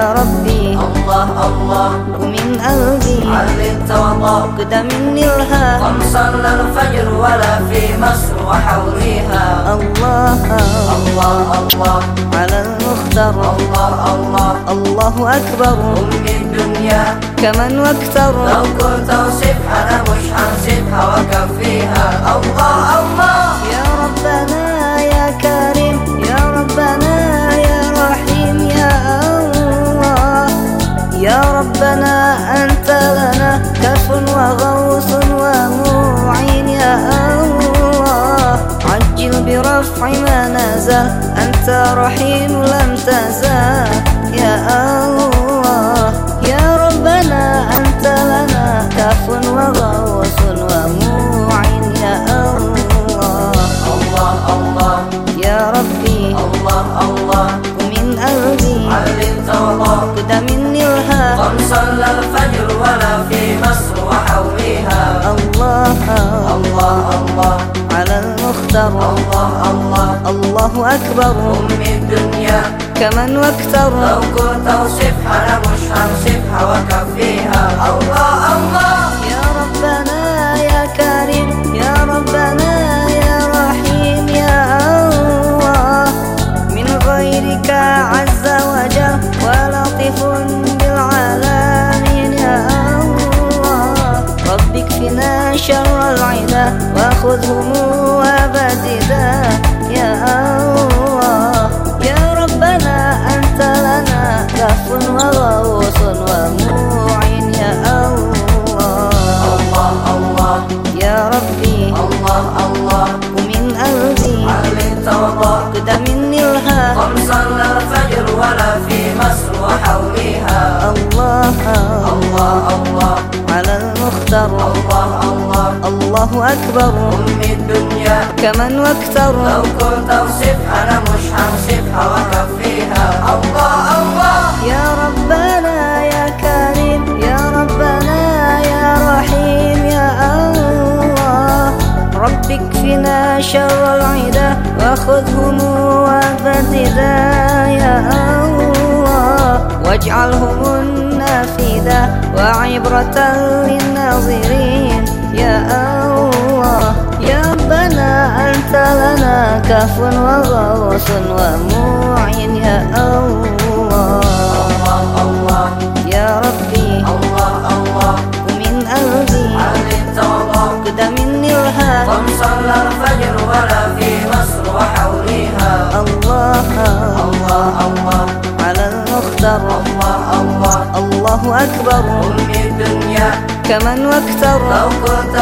يا ربي. الله الله. ومن قلبي. علي التوضأ قد مني الها قم صلى الفجر ولا في مصر وحوليها. الله الله الله. على المختار. الله الله. الله أكبر. أم الدنيا. كمن وأكثر. لو كنت أوصفها أنا مش هنسيبها وأكفيها. الله الله ربنا أنت لنا كف وغوث ومعين يا الله. عجل برفع ما نزل أنت رحيم لم تزال يا الله. يا ربنا أنت لنا كف وغوث ومعين يا الله. الله الله. يا ربي الله الله. ومن قلبي علي التوضأ قد مني الها قم صلى الفجر ولا في مصر وحوليها الله الله الله. على المختار. الله الله. الله أكبر. أم الدنيا. كمن وأكثر لو كنت أوصفها أنا مش هنصفها وأكفيها الله الله. يا ربنا يا كريم يا ربنا يا رحيم يا الله. من غيرك عز شر العدا وخذهم وبددا يا الله يا ربنا أنت لنا كف وغوص ومعين يا الله الله الله يا ربي الله الله ومن قلبي التوضأ قد مني الها قم صلى الفجر ولا في مصر وحوليها الله الله الله المختار الله الله. الله أكبر. أم الدنيا. كمن وأكثر. لو كنت أوصفها أنا مش هنصفها وأكفيها الله الله. يا ربنا يا كريم يا ربنا يا رحيم يا الله. رب اكفنا شر العدا وخذهم يا الله واجعلهم النافذة وعبرة للناظرين يا الله يا ربنا أنت لنا كف وغوص ومعين يا الله الله الله الله وحوليها الله الله الله أكبر أم الدنيا. كمن وأكثر لو كنت